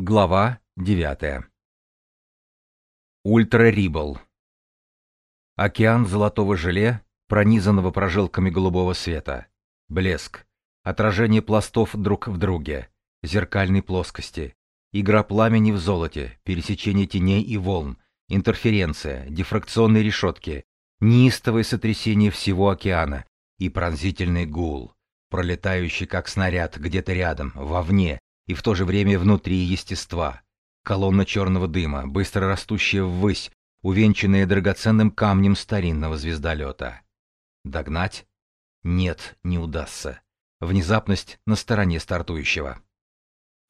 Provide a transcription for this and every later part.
Глава 9. Ультрарибл. Океан золотого желе, пронизанного прожилками голубого света. Блеск. Отражение пластов друг в друге. Зеркальной плоскости. Игра пламени в золоте, пересечение теней и волн, интерференция, дифракционные решетки, неистовое сотрясение всего океана и пронзительный гул, пролетающий как снаряд где-то рядом, вовне, и в то же время внутри естества. Колонна черного дыма, быстро растущая ввысь, увенчанная драгоценным камнем старинного звездолета. Догнать? Нет, не удастся. Внезапность на стороне стартующего.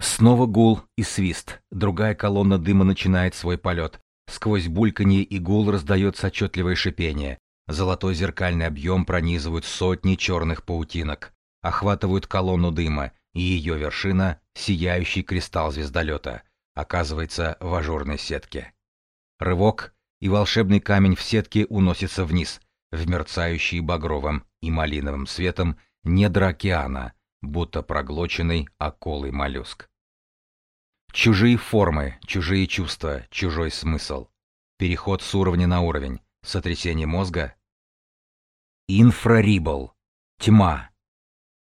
Снова гул и свист. Другая колонна дыма начинает свой полет. Сквозь бульканье и гул раздается отчетливое шипение. Золотой зеркальный объем пронизывают сотни черных паутинок, охватывают колонну дыма, ее вершина — сияющий кристалл звездолета, оказывается в ажурной сетке. Рывок, и волшебный камень в сетке уносится вниз, в мерцающий багровым и малиновым светом недра океана, будто проглоченный околый моллюск. Чужие формы, чужие чувства, чужой смысл. Переход с уровня на уровень, сотрясение мозга. Инфрарибл. Тьма,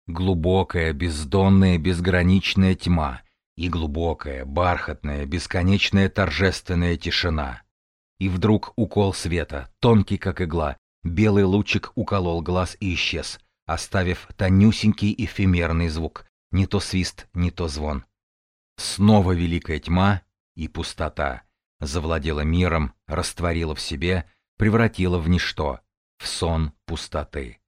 Глубокая, бездонная, безграничная тьма и глубокая, бархатная, бесконечная торжественная тишина. И вдруг укол света, тонкий как игла, белый лучик уколол глаз и исчез, оставив тонюсенький эфемерный звук, не то свист, не то звон. Снова великая тьма и пустота завладела миром, растворила в себе, превратила в ничто, в сон пустоты.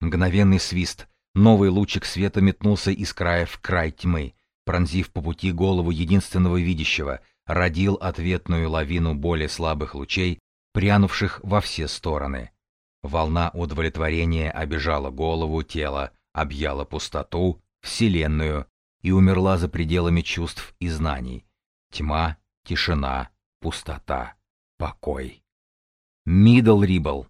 Мгновенный свист — Новый лучик света метнулся из края в край тьмы, пронзив по пути голову единственного видящего, родил ответную лавину более слабых лучей, прянувших во все стороны. Волна удовлетворения обижала голову, тело, объяла пустоту, вселенную и умерла за пределами чувств и знаний. Тьма, тишина, пустота, покой. Мидл Рибл.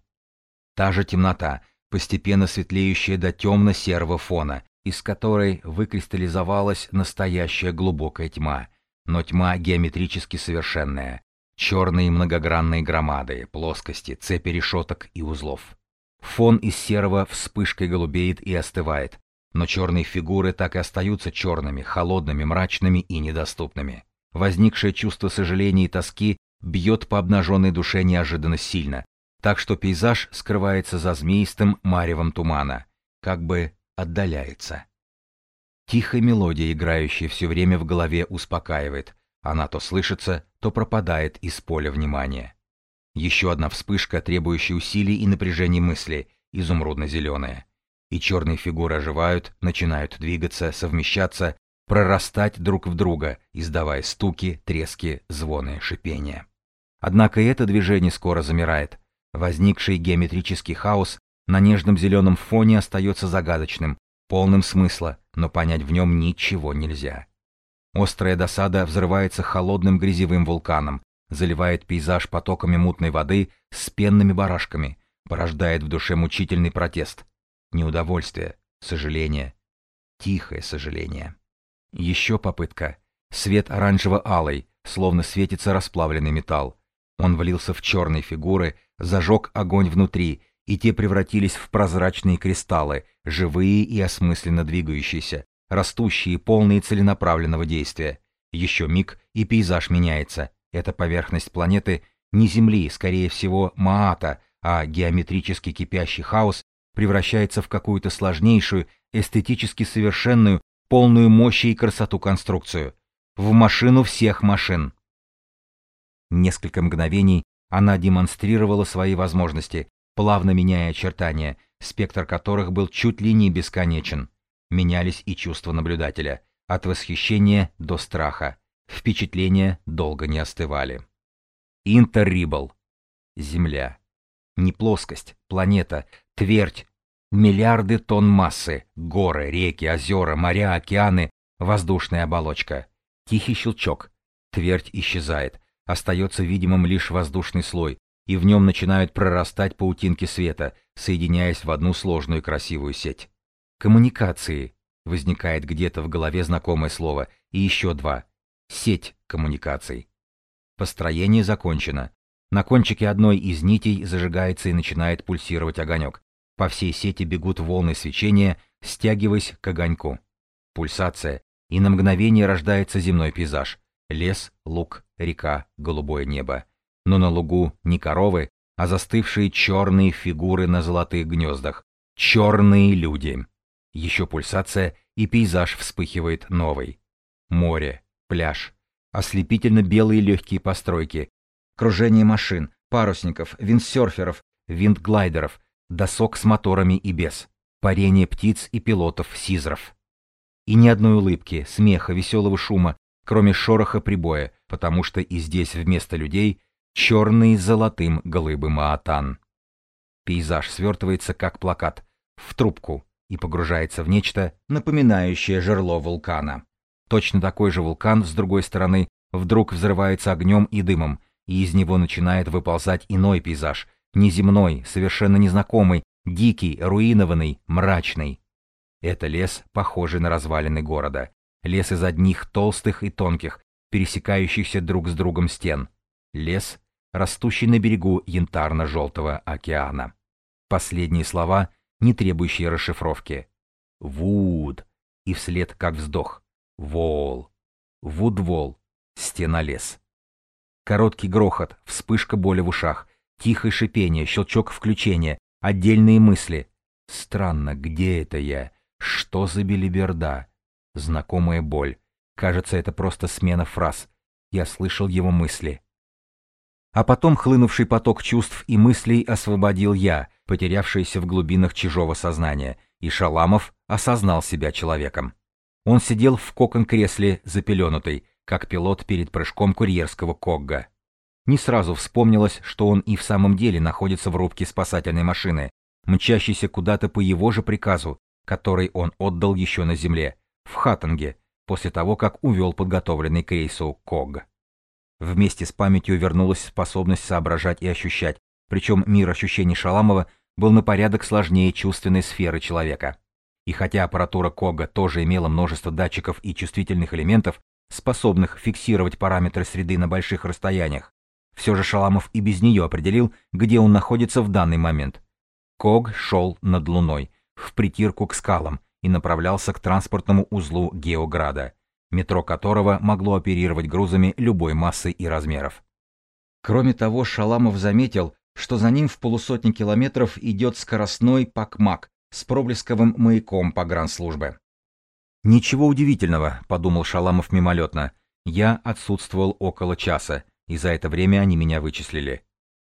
Та же темнота, постепенно светлеющая до темно-серого фона, из которой выкристаллизовалась настоящая глубокая тьма, но тьма геометрически совершенная. Черные многогранные громады, плоскости, цепи решеток и узлов. Фон из серого вспышкой голубеет и остывает, но черные фигуры так и остаются черными, холодными, мрачными и недоступными. Возникшее чувство сожаления и тоски бьет по обнаженной душе неожиданно сильно, так что пейзаж скрывается за змеистым маревом тумана, как бы отдаляется. Тихая мелодия, играющая все время в голове, успокаивает. Она то слышится, то пропадает из поля внимания. Еще одна вспышка, требующая усилий и напряжения мысли, изумрудно-зеленая. И черные фигуры оживают, начинают двигаться, совмещаться, прорастать друг в друга, издавая стуки, трески, звоны, шипения. Однако это движение скоро замирает, Возникший геометрический хаос на нежном зеленом фоне остается загадочным, полным смысла, но понять в нем ничего нельзя. Острая досада взрывается холодным грязевым вулканом, заливает пейзаж потоками мутной воды с пенными барашками, порождает в душе мучительный протест, неудовольствие, сожаление, тихое сожаление. Еще попытка. Свет оранжево-алый, словно светится расплавленный металл. Он влился в черные фигуры, зажег огонь внутри, и те превратились в прозрачные кристаллы, живые и осмысленно двигающиеся, растущие, полные целенаправленного действия. Еще миг, и пейзаж меняется. Эта поверхность планеты не Земли, скорее всего, Маата, а геометрически кипящий хаос превращается в какую-то сложнейшую, эстетически совершенную, полную мощи и красоту конструкцию. В машину всех машин. Несколько мгновений она демонстрировала свои возможности, плавно меняя очертания, спектр которых был чуть ли не бесконечен. Менялись и чувства наблюдателя, от восхищения до страха. Впечатления долго не остывали. Интеррибл. Земля. Не плоскость, планета, твердь, миллиарды тонн массы, горы, реки, озера, моря, океаны, воздушная оболочка. Тихий щелчок. Твердь исчезает, остается видимым лишь воздушный слой, и в нем начинают прорастать паутинки света, соединяясь в одну сложную красивую сеть. Коммуникации. Возникает где-то в голове знакомое слово, и еще два. сеть коммуникаций. Построение закончено. На кончике одной из нитей зажигается и начинает пульсировать огонек. По всей сети бегут волны свечения, стягиваясь к огоньку. Пульсация, и на мгновение рождается земной пейзаж. Лес, луг, река, голубое небо. Но на лугу не коровы, а застывшие черные фигуры на золотых гнездах. Черные люди. Еще пульсация, и пейзаж вспыхивает новый. Море, пляж, ослепительно белые легкие постройки, кружение машин, парусников, виндсерферов, виндглайдеров, досок с моторами и без, парение птиц и пилотов-сизров. И ни одной улыбки, смеха, веселого шума, кроме шороха прибоя, потому что и здесь вместо людей черный золотым глыбы Маатан. Пейзаж свертывается как плакат, в трубку, и погружается в нечто, напоминающее жерло вулкана. Точно такой же вулкан, с другой стороны, вдруг взрывается огнем и дымом, и из него начинает выползать иной пейзаж, неземной, совершенно незнакомый, дикий, руинованный, мрачный. Это лес, похожий на развалины города. Лес из одних толстых и тонких, пересекающихся друг с другом стен. Лес, растущий на берегу янтарно-желтого океана. Последние слова, не требующие расшифровки. Вуд. И вслед как вздох. Вол. Вудвол. Стена-лес. Короткий грохот, вспышка боли в ушах, тихое шипение, щелчок включения, отдельные мысли. Странно, где это я? Что за белиберда? Знакомая боль. Кажется, это просто смена фраз. Я слышал его мысли. А потом хлынувший поток чувств и мыслей освободил я, потерявшийся в глубинах чужого сознания, и Шаламов осознал себя человеком. Он сидел в кокон-кресле, запеленутый, как пилот перед прыжком курьерского Когга. Не сразу вспомнилось, что он и в самом деле находится в рубке спасательной машины, мчащейся куда-то по его же приказу, который он отдал еще на земле, в Хаттенге, после того, как увел подготовленный к рейсу Ког. Вместе с памятью вернулась способность соображать и ощущать, причем мир ощущений Шаламова был на порядок сложнее чувственной сферы человека. И хотя аппаратура Кога тоже имела множество датчиков и чувствительных элементов, способных фиксировать параметры среды на больших расстояниях, все же Шаламов и без нее определил, где он находится в данный момент. Ког шел над Луной, в притирку к скалам, и направлялся к транспортному узлу Геограда, метро которого могло оперировать грузами любой массы и размеров. Кроме того, Шаламов заметил, что за ним в полусотни километров идет скоростной Пакмак с проблесковым маяком погранслужбы. «Ничего удивительного», — подумал Шаламов мимолетно. «Я отсутствовал около часа, и за это время они меня вычислили.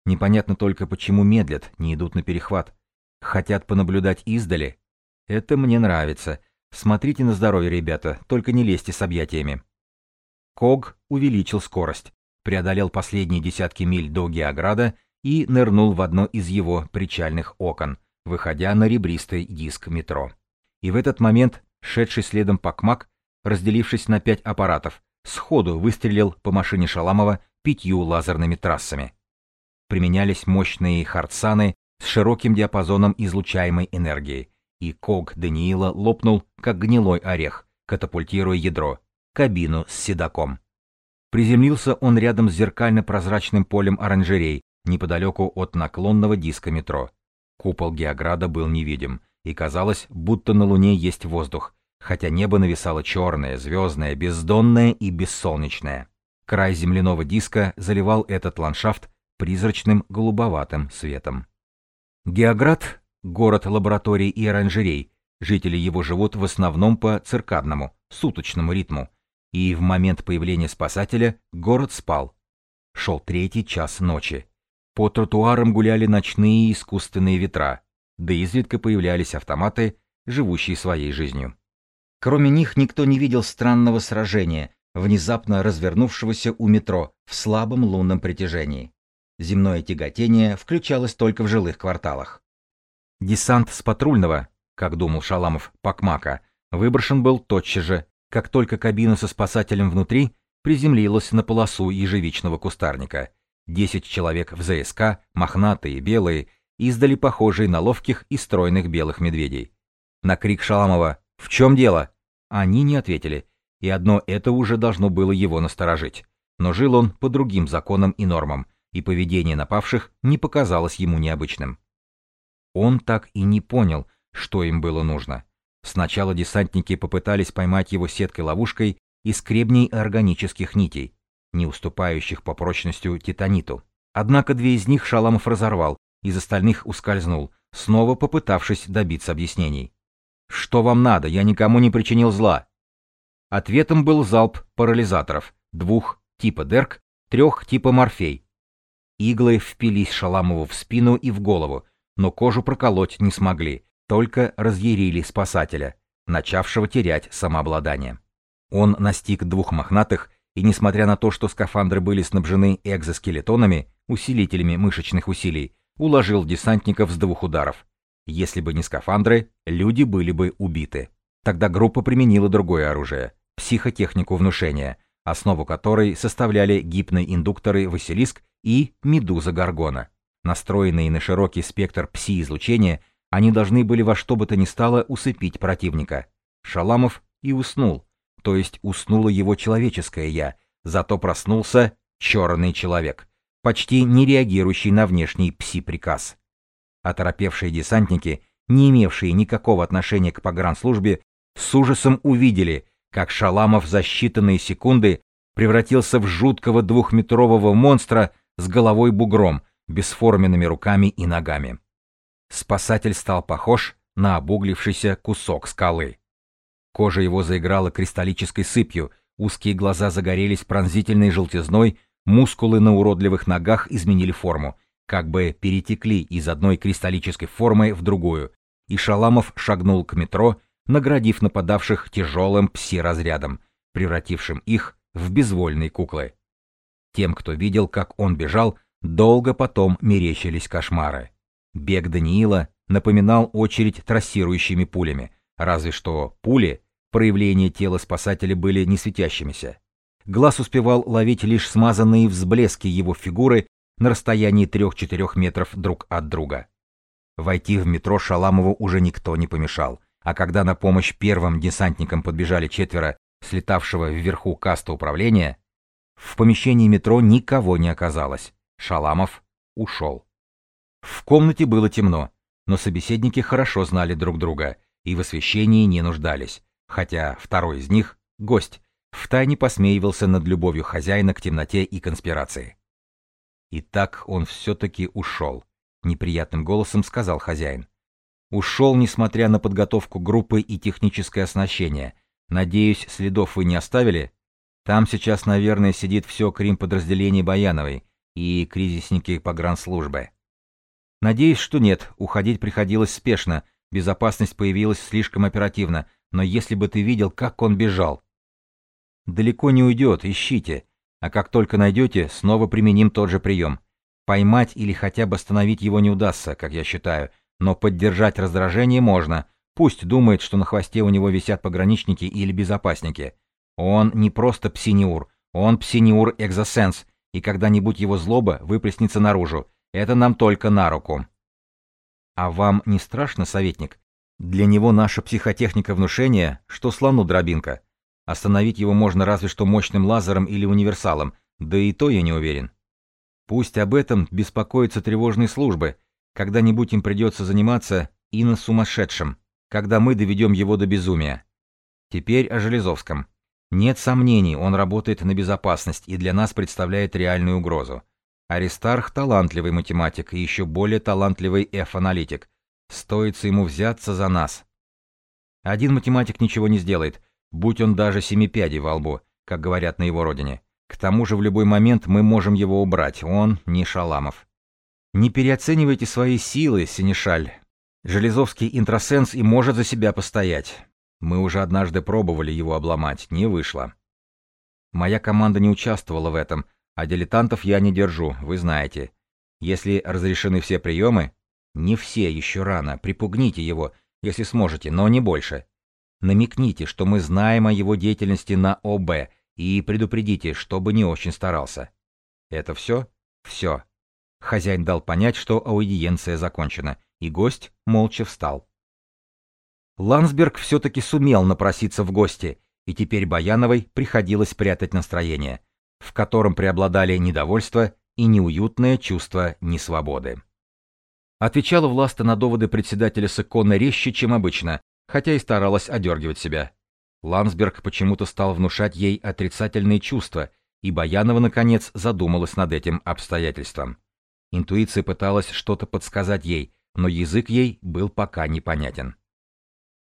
Непонятно только, почему медлят, не идут на перехват. Хотят понаблюдать издали? Это мне нравится. Смотрите на здоровье, ребята, только не лезьте с объятиями». Ког увеличил скорость, преодолел последние десятки миль до Геограда и нырнул в одно из его причальных окон, выходя на ребристый диск метро. И в этот момент, шедший следом Пакмак, разделившись на пять аппаратов, сходу выстрелил по машине Шаламова пятью лазерными трассами. Применялись мощные хардсаны с широким диапазоном излучаемой энергии, и Ког Даниила лопнул, как гнилой орех, катапультируя ядро, кабину с седаком. Приземлился он рядом с зеркально-прозрачным полем оранжерей, неподалеку от наклонного диска метро. Купол Геограда был невидим, и казалось, будто на Луне есть воздух, хотя небо нависало черное, звездное, бездонное и бессолнечное. Край земляного диска заливал этот ландшафт призрачным голубоватым светом. Геоград — город лабораторий и оранжерей, жители его живут в основном по циркадному, суточному ритму, и в момент появления спасателя город спал. Шел третий час ночи. По тротуарам гуляли ночные искусственные ветра, да изредка появлялись автоматы, живущие своей жизнью. Кроме них никто не видел странного сражения, внезапно развернувшегося у метро в слабом лунном притяжении. Земное тяготение включалось только в жилых кварталах. Десант с патрульного, как думал Шаламов, Пакмака, выброшен был тотчас же, как только кабина со спасателем внутри приземлилась на полосу ежевичного кустарника — Десять человек в ЗСК, мохнатые, белые, издали похожие на ловких и стройных белых медведей. На крик Шаламова «В чем дело?» Они не ответили, и одно это уже должно было его насторожить. Но жил он по другим законам и нормам, и поведение напавших не показалось ему необычным. Он так и не понял, что им было нужно. Сначала десантники попытались поймать его сеткой-ловушкой из кребней органических нитей, не уступающих по прочностью титаниту. Однако две из них Шаламов разорвал, из остальных ускользнул, снова попытавшись добиться объяснений. «Что вам надо? Я никому не причинил зла». Ответом был залп парализаторов, двух типа Дерк, трех типа Морфей. Иглы впились Шаламову в спину и в голову, но кожу проколоть не смогли, только разъярили спасателя, начавшего терять самообладание. Он настиг двух мохнатых, и несмотря на то, что скафандры были снабжены экзоскелетонами, усилителями мышечных усилий, уложил десантников с двух ударов. Если бы не скафандры, люди были бы убиты. Тогда группа применила другое оружие – психотехнику внушения, основу которой составляли гипноиндукторы индукторы «Василиск» и «Медуза Гаргона». Настроенные на широкий спектр пси-излучения, они должны были во что бы то ни стало усыпить противника. Шаламов и уснул, то есть уснуло его человеческое «я», зато проснулся черный человек – почти не реагирующий на внешний пси-приказ. Оторопевшие десантники, не имевшие никакого отношения к погранслужбе, с ужасом увидели, как Шаламов за считанные секунды превратился в жуткого двухметрового монстра с головой бугром, бесформенными руками и ногами. Спасатель стал похож на обуглившийся кусок скалы. Кожа его заиграла кристаллической сыпью, узкие глаза загорелись пронзительной желтизной, Мускулы на уродливых ногах изменили форму, как бы перетекли из одной кристаллической формы в другую, и Шаламов шагнул к метро, наградив нападавших тяжелым пси-разрядом, превратившим их в безвольные куклы. Тем, кто видел, как он бежал, долго потом мерещились кошмары. Бег Даниила напоминал очередь трассирующими пулями, разве что пули, проявления тела спасателя были не светящимися. Глаз успевал ловить лишь смазанные взблески его фигуры на расстоянии 3-4 метров друг от друга. Войти в метро Шаламову уже никто не помешал, а когда на помощь первым десантникам подбежали четверо слетавшего вверху каста управления, в помещении метро никого не оказалось. Шаламов ушел. В комнате было темно, но собеседники хорошо знали друг друга и в освещении не нуждались, хотя второй из них, гость, втайне посмеивался над любовью хозяина к темноте и конспирации. И так он все-таки ушел, неприятным голосом сказал хозяин. Ушел, несмотря на подготовку группы и техническое оснащение. Надеюсь, следов вы не оставили? Там сейчас, наверное, сидит все Крим-подразделение Баяновой и кризисники погранслужбы. Надеюсь, что нет, уходить приходилось спешно, безопасность появилась слишком оперативно, но если бы ты видел, как он бежал, Далеко не уйдет, ищите. А как только найдете, снова применим тот же прием. Поймать или хотя бы остановить его не удастся, как я считаю, но поддержать раздражение можно. Пусть думает, что на хвосте у него висят пограничники или безопасники. Он не просто псиниур, он псиниур экзосенс, и когда-нибудь его злоба выплеснется наружу. Это нам только на руку. А вам не страшно, советник? Для него наша психотехника внушения, что слону дробинка. Остановить его можно разве что мощным лазером или универсалом, да и то я не уверен. Пусть об этом беспокоятся тревожные службы. Когда-нибудь им придется заниматься и на сумасшедшем, когда мы доведем его до безумия. Теперь о Железовском. Нет сомнений, он работает на безопасность и для нас представляет реальную угрозу. Аристарх – талантливый математик и еще более талантливый F-аналитик. Стоится ему взяться за нас. Один математик ничего не сделает, будь он даже семипядей во лбу, как говорят на его родине. К тому же в любой момент мы можем его убрать, он не Шаламов. Не переоценивайте свои силы, Синишаль. Железовский интросенс и может за себя постоять. Мы уже однажды пробовали его обломать, не вышло. Моя команда не участвовала в этом, а дилетантов я не держу, вы знаете. Если разрешены все приемы, не все, еще рано, припугните его, если сможете, но не больше. Намекните, что мы знаем о его деятельности на ОБ и предупредите, чтобы не очень старался. Это все? Все. Хозяин дал понять, что аудиенция закончена, и гость молча встал. Ландсберг все-таки сумел напроситься в гости, и теперь Баяновой приходилось прятать настроение, в котором преобладали недовольство и неуютное чувство несвободы. Отвечала Власта на доводы председателя Сыкона резче, чем обычно, хотя и старалась одергивать себя. Ландсберг почему-то стал внушать ей отрицательные чувства, и Баянова, наконец, задумалась над этим обстоятельством. Интуиция пыталась что-то подсказать ей, но язык ей был пока непонятен.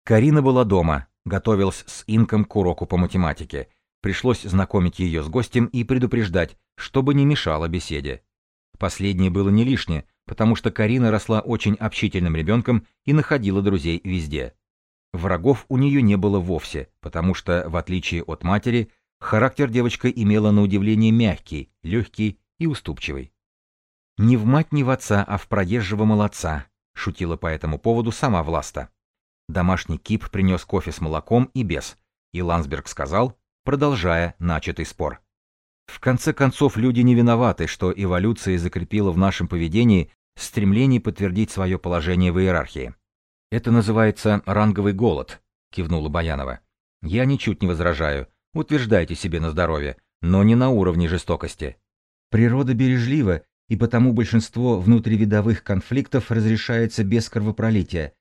Карина была дома, готовилась с Инком к уроку по математике. Пришлось знакомить ее с гостем и предупреждать, чтобы не мешало беседе. Последнее было не лишнее, потому что Карина росла очень общительным ребенком и находила друзей везде. Врагов у нее не было вовсе, потому что, в отличие от матери, характер девочка имела на удивление мягкий, легкий и уступчивый. «Не в мать, не в отца, а в проезжего молодца», — шутила по этому поводу сама Власта. Домашний кип принес кофе с молоком и без, и Ландсберг сказал, продолжая начатый спор. В конце концов, люди не виноваты, что эволюция закрепила в нашем поведении стремление подтвердить свое положение в иерархии. Это называется ранговый голод, кивнула Баянова. Я ничуть не возражаю. Утверждайте себе на здоровье, но не на уровне жестокости. Природа бережлива, и потому большинство внутривидовых конфликтов разрешается без кровопролития.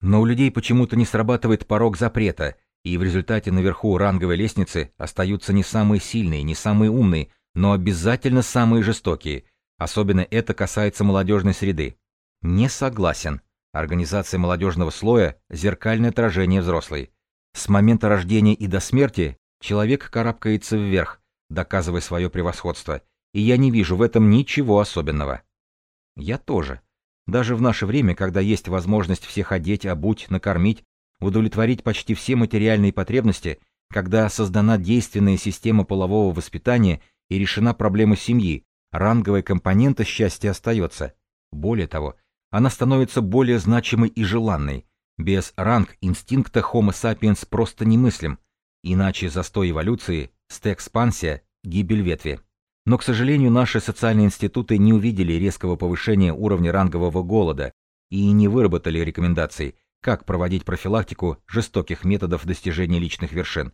Но у людей почему-то не срабатывает порог запрета, и в результате наверху ранговой лестницы остаются не самые сильные, не самые умные, но обязательно самые жестокие. Особенно это касается молодежной среды. Не согласен. Организация молодежного слоя – зеркальное отражение взрослой. С момента рождения и до смерти человек карабкается вверх, доказывая свое превосходство, и я не вижу в этом ничего особенного. Я тоже. Даже в наше время, когда есть возможность всех одеть, обуть, накормить, удовлетворить почти все материальные потребности, когда создана действенная система полового воспитания и решена проблема семьи, ранговая компонента счастья остается. Более того, она становится более значимой и желанной. Без ранг инстинкта Homo sapiens просто немыслим, иначе застой эволюции, стэкспансия, гибель ветви. Но, к сожалению, наши социальные институты не увидели резкого повышения уровня рангового голода и не выработали рекомендаций, как проводить профилактику жестоких методов достижения личных вершин.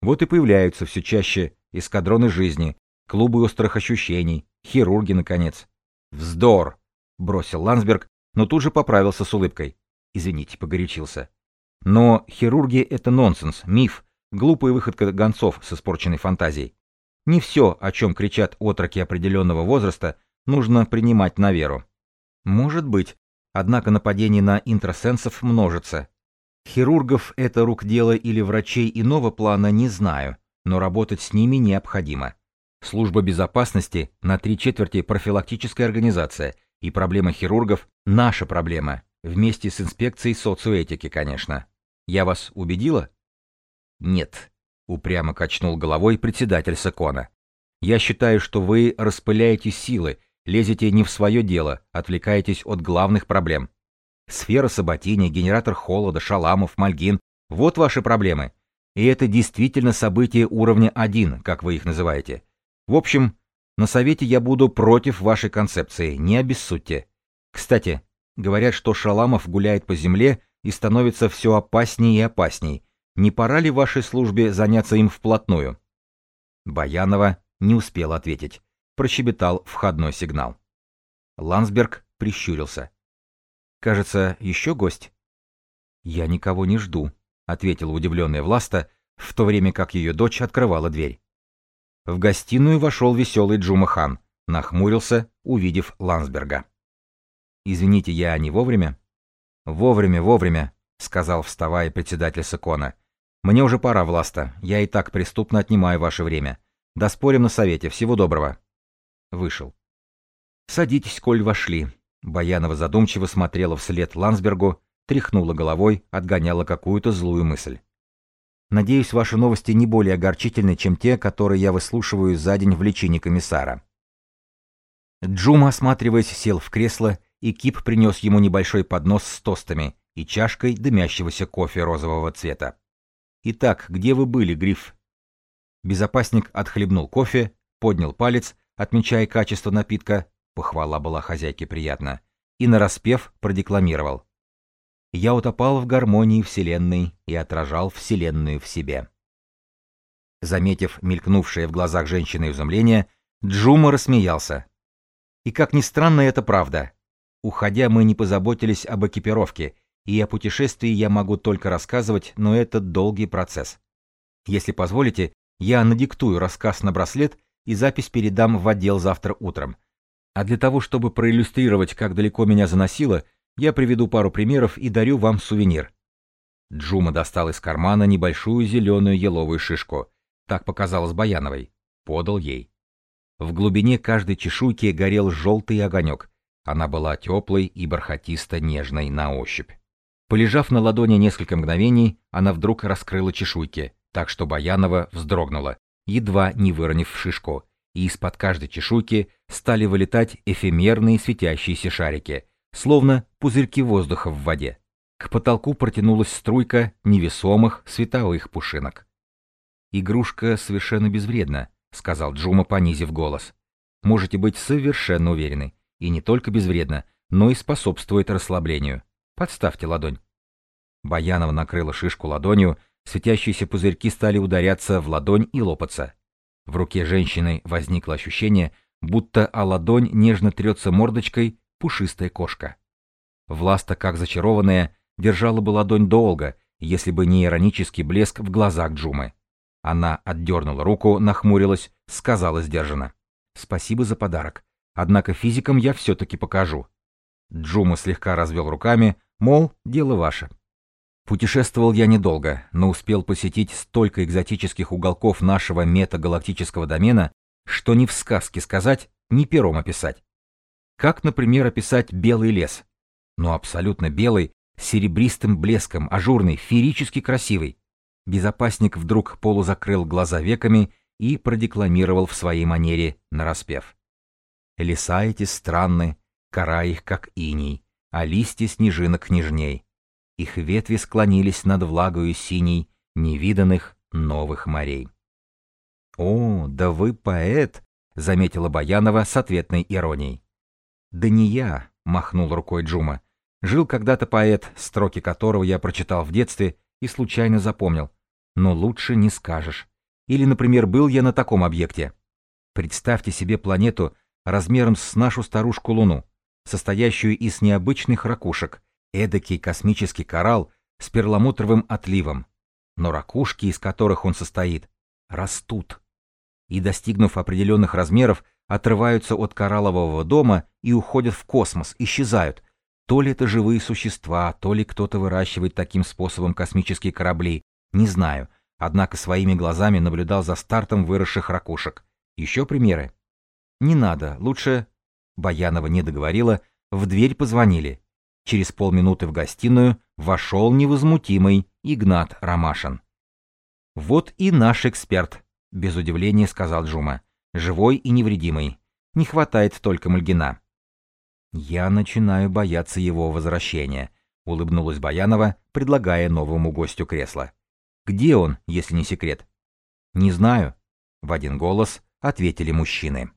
Вот и появляются все чаще эскадроны жизни, клубы острых ощущений, хирурги, наконец. «Вздор!» — бросил Ландсберг, но тут же поправился с улыбкой. Извините, погорячился. Но хирурги — это нонсенс, миф, глупая выходка гонцов с испорченной фантазией. Не все, о чем кричат отроки определенного возраста, нужно принимать на веру. Может быть, однако нападений на интросенсов множится. Хирургов это рук дело или врачей иного плана не знаю, но работать с ними необходимо. Служба безопасности на три четверти профилактическая организация, и проблема хирургов – наша проблема, вместе с инспекцией социоэтики, конечно. Я вас убедила? Нет, упрямо качнул головой председатель Сакона. Я считаю, что вы распыляете силы, лезете не в свое дело, отвлекаетесь от главных проблем. Сфера Саботини, генератор холода, Шаламов, Мальгин – вот ваши проблемы. И это действительно события уровня 1, как вы их называете. В общем, на совете я буду против вашей концепции, не обессудьте. Кстати, говорят, что Шаламов гуляет по земле и становится все опаснее и опасней. Не пора ли вашей службе заняться им вплотную? Баянова не успел ответить. Прощебетал входной сигнал. Ландсберг прищурился. «Кажется, еще гость?» «Я никого не жду», — ответила удивленная Власта, в то время как ее дочь открывала дверь. В гостиную вошел веселый Джумахан, нахмурился, увидев Ландсберга. «Извините, я не вовремя?» «Вовремя, вовремя», — сказал, вставая председатель Сакона. «Мне уже пора, Власта, я и так преступно отнимаю ваше время. Доспорим на совете, всего доброго». Вышел. «Садитесь, коль вошли». Баянова задумчиво смотрела вслед Ландсбергу, тряхнула головой, отгоняла какую-то злую мысль. Надеюсь, ваши новости не более огорчительны, чем те, которые я выслушиваю за день в лечении комиссара. Джума, осматриваясь, сел в кресло, и Кип принес ему небольшой поднос с тостами и чашкой дымящегося кофе розового цвета. «Итак, где вы были, Гриф?» Безопасник отхлебнул кофе, поднял палец, отмечая качество напитка, похвала была хозяйке приятна, и нараспев продекламировал я утопал в гармонии Вселенной и отражал Вселенную в себе. Заметив мелькнувшее в глазах женщины изумление, Джума рассмеялся. И как ни странно, это правда. Уходя, мы не позаботились об экипировке, и о путешествии я могу только рассказывать, но это долгий процесс. Если позволите, я надиктую рассказ на браслет и запись передам в отдел завтра утром. А для того, чтобы проиллюстрировать, как далеко меня заносило, я приведу пару примеров и дарю вам сувенир. Джума достал из кармана небольшую зеленую еловую шишку. Так показалось Баяновой. Подал ей. В глубине каждой чешуйки горел желтый огонек. Она была теплой и бархатисто-нежной на ощупь. Полежав на ладони несколько мгновений, она вдруг раскрыла чешуйки, так что Баянова вздрогнула, едва не выронив шишку, и из-под каждой чешуйки стали вылетать эфемерные светящиеся шарики, словно пузырьки воздуха в воде. К потолку протянулась струйка невесомых световых пушинок. «Игрушка совершенно безвредна», — сказал Джума, понизив голос. «Можете быть совершенно уверены. И не только безвредна, но и способствует расслаблению. Подставьте ладонь». Баянова накрыла шишку ладонью, светящиеся пузырьки стали ударяться в ладонь и лопаться. В руке женщины возникло ощущение, будто о ладонь нежно трется мордочкой пушистая кошка. Власта, как зачарованная, держала бы ладонь долго, если бы не иронический блеск в глазах Джумы. Она отдернула руку, нахмурилась, сказала сдержанно. «Спасибо за подарок. Однако физикам я все-таки покажу». Джума слегка развел руками, мол, дело ваше. Путешествовал я недолго, но успел посетить столько экзотических уголков нашего метагалактического домена, что ни в сказке сказать, ни пером описать. Как, например, описать белый лес? Ну, абсолютно белый, с серебристым блеском, ажурный, феерически красивый. Безопасник вдруг полузакрыл глаза веками и продекламировал в своей манере, нараспев. Леса эти странны, кора их как иней, а листья снежинок нежней. Их ветви склонились над влагою синей невиданных новых морей. «О, да вы поэт!» — заметила Баянова с ответной иронией. «Да не я», — махнул рукой Джума. «Жил когда-то поэт, строки которого я прочитал в детстве и случайно запомнил. Но лучше не скажешь. Или, например, был я на таком объекте. Представьте себе планету размером с нашу старушку Луну, состоящую из необычных ракушек, эдакий космический коралл с перламутровым отливом. Но ракушки, из которых он состоит, растут. И, достигнув определенных размеров, отрываются от кораллового дома и уходят в космос, исчезают. То ли это живые существа, то ли кто-то выращивает таким способом космические корабли, не знаю, однако своими глазами наблюдал за стартом выросших ракушек. Еще примеры? Не надо, лучше... Баянова не договорила, в дверь позвонили. Через полминуты в гостиную вошел невозмутимый Игнат Ромашин. «Вот и наш эксперт», — без удивления сказал Джума живой и невредимый. Не хватает только Мальгина. Я начинаю бояться его возвращения, улыбнулась Баянова, предлагая новому гостю кресло. Где он, если не секрет? Не знаю, в один голос ответили мужчины.